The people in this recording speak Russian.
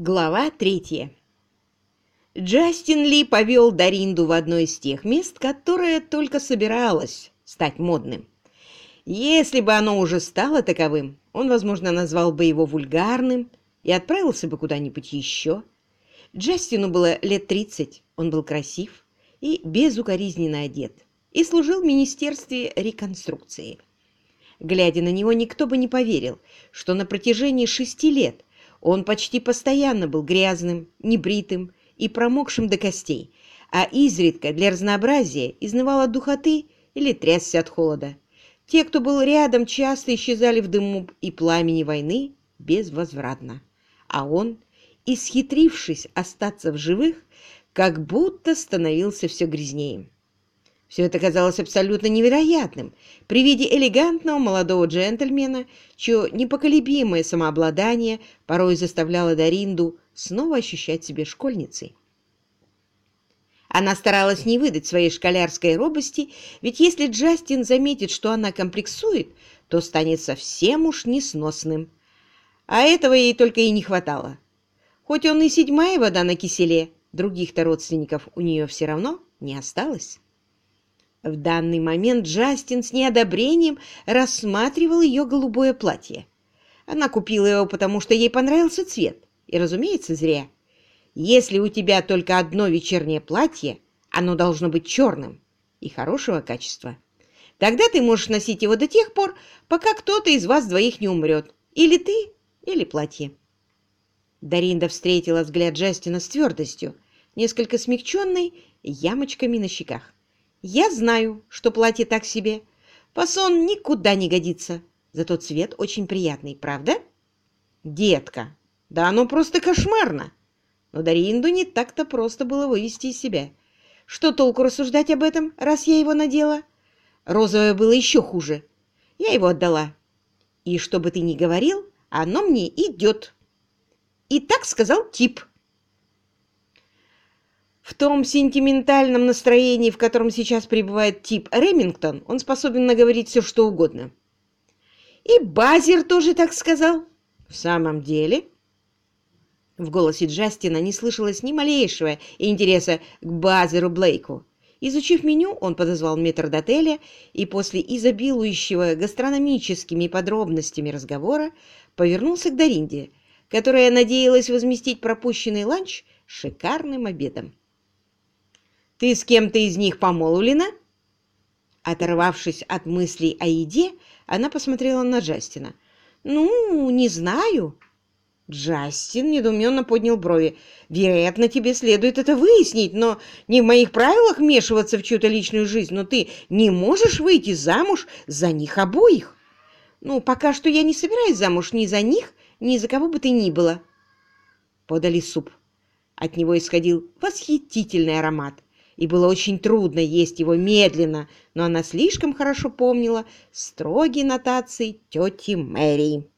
Глава третья. Джастин Ли повел Даринду в одно из тех мест, которое только собиралось стать модным. Если бы оно уже стало таковым, он, возможно, назвал бы его вульгарным и отправился бы куда-нибудь еще. Джастину было лет тридцать, он был красив и безукоризненно одет и служил в Министерстве реконструкции. Глядя на него, никто бы не поверил, что на протяжении шести лет он почти постоянно был грязным, небритым и промокшим до костей, а изредка для разнообразия изнывал от духоты или трясся от холода. Те, кто был рядом, часто исчезали в дыму и пламени войны безвозвратно. А он, исхитрившись остаться в живых, как будто становился все грязнее. Все это казалось абсолютно невероятным при виде элегантного молодого джентльмена, чье непоколебимое самообладание порой заставляло Даринду снова ощущать себя школьницей. Она старалась не выдать своей школярской робости, ведь если Джастин заметит, что она комплексует, то станет совсем уж несносным. А этого ей только и не хватало. Хоть он и седьмая вода на киселе, других-то родственников у нее все равно не осталось. В данный момент Джастин с неодобрением рассматривал ее голубое платье. Она купила его, потому что ей понравился цвет. И, разумеется, зря. Если у тебя только одно вечернее платье, оно должно быть черным и хорошего качества. Тогда ты можешь носить его до тех пор, пока кто-то из вас двоих не умрет. Или ты, или платье. Даринда встретила взгляд Джастина с твердостью, несколько смягченной ямочками на щеках. Я знаю, что платье так себе. Фасон никуда не годится. Зато цвет очень приятный, правда? Детка, да оно просто кошмарно. Но Даринду не так-то просто было вывести из себя. Что толку рассуждать об этом, раз я его надела? Розовое было еще хуже. Я его отдала. И что бы ты ни говорил, оно мне идет. И так сказал тип. Том сентиментальном настроении, в котором сейчас пребывает тип Ремингтон, он способен наговорить все, что угодно. И Базер тоже так сказал. В самом деле... В голосе Джастина не слышалось ни малейшего интереса к Базеру Блейку. Изучив меню, он подозвал метрдотеля и после изобилующего гастрономическими подробностями разговора повернулся к Даринде, которая надеялась возместить пропущенный ланч шикарным обедом. Ты с кем-то из них помолвлена?» Оторвавшись от мыслей о еде, она посмотрела на Джастина. «Ну, не знаю». Джастин недоуменно поднял брови. «Вероятно, тебе следует это выяснить, но не в моих правилах вмешиваться в чью-то личную жизнь, но ты не можешь выйти замуж за них обоих». «Ну, пока что я не собираюсь замуж ни за них, ни за кого бы ты ни было». Подали суп. От него исходил восхитительный аромат и было очень трудно есть его медленно, но она слишком хорошо помнила строгие нотации тети Мэри.